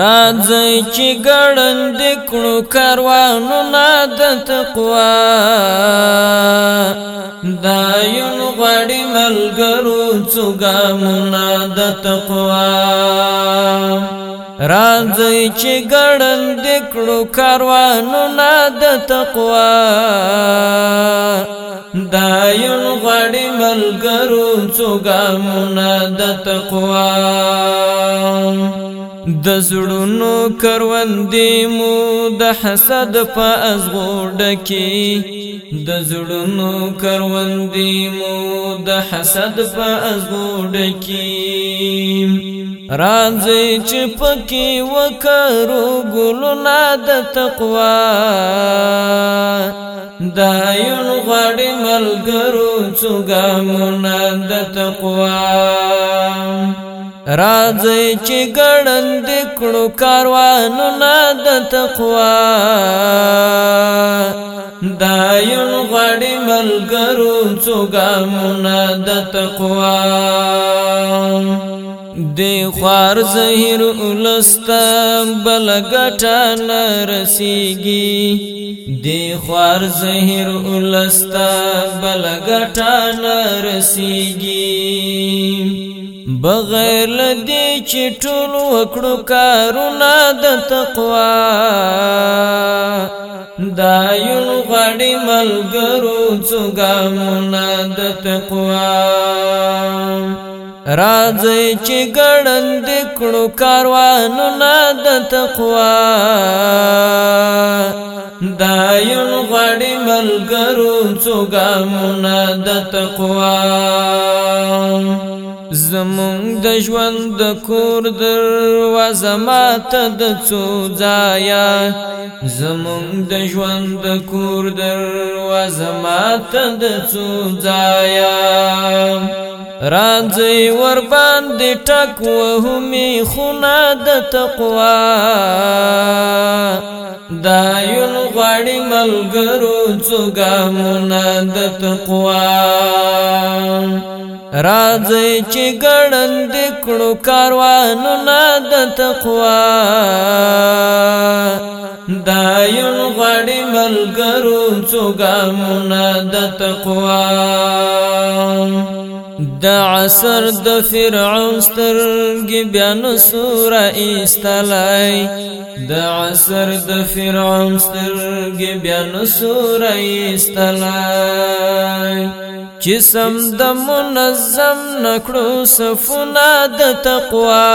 راځي چې ګړند کړو کاروانو نه د تقوا دایون غړی ملګرو څګامونه د تقوا راځي چې ګړند کړو کاروانو نه د تقوا دایون غړی ملګرو څګامونه د تقوا د زړونو کروندې مو د حسد په ازغوډه کې د زړونو کروندې مو د حسد په ازغوډه کې راځي چې پکې وکړو ګلونه د تقوا دایون غړې ملګرو څو ګامونه د تقوا راځي چې ګړند کړو کاروانو نه د تقوا دایون غړی ملګرو څوګامونه د تقوا د خوار زهیر ولستا بل ګټه نه رسیږي د خوار زهیر ولستا بل ګټه نه رسیږي بغیر لدی چې ټول وکړو کارونه د تقوا دا یون غړی ملګرو څنګهونه د تقوا راځي چې ګړند کړو کاروانونه د تقوا دا یون غړی ملګرو څنګهونه د تقوا زمونږ د ژوند د کور دروازه ماته د څو ځایا زمونږ د ژوند د کور دروازه ماته د څو ځایا راځي ور باندې ټک وه می خونه د تقوا دایون غړی ملګرو څو ګامونه د تقوا راځي چې ګړل د کړو کاروانو نه د تقوا دایون غړی ملګرو څو ګامونه د تقوا دا عصر د فرعون سترګې بیا نو سوره ایستلای دا عصر د فرعون سترګې بیا نو سوره ایستلای چې سم د منظم نکړو صفونه د تقوا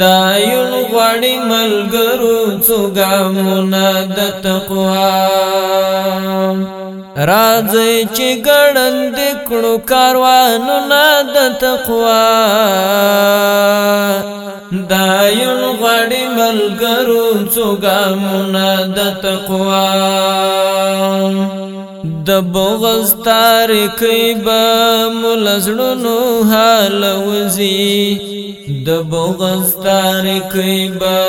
دا یون غواړي ملګرو څو ګامونه د تقوا راځي چې ګړند کړو کاروانو نه د تقوا دایون غړی ملګرو څوګامونه د تقوا د بغز تاریخ به ملزړونو حال وزي د بغز تاریخ به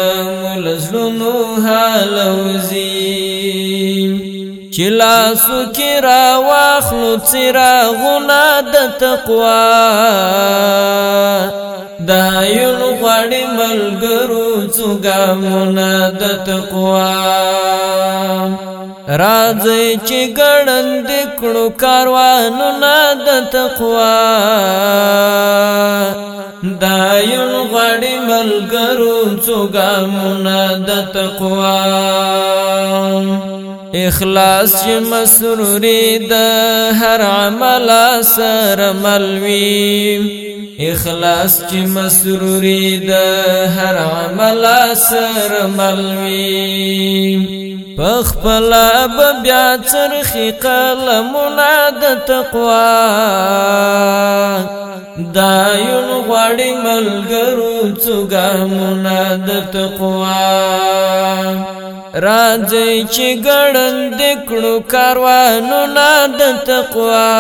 ملزلونو حال وزیم چې لاسو کې را واخلو څراغونه د تقوا د عیون غړې ملګرو څوګامونه د تقوا راځئ چې ګړندې کړو کاروانونه د تقوا د عیون غړې ملګرو څوګامونه د تقوا اخلاص چې مسروري د هر عمل سره ملوي اخلاص چې مسروري د هر عمل سره ملوي پخپل اب بیا ترخی قلمنا د تقوا دایون غړی ملګرو څنګه منا د تقوا راځي چې ګړند کړو کاروانو نه د تقوا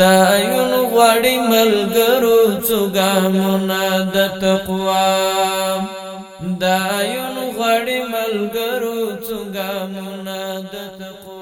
دایون غړی ملګرو څګامونه د تقوا دایون غړی ملګرو څګامونه د تقوا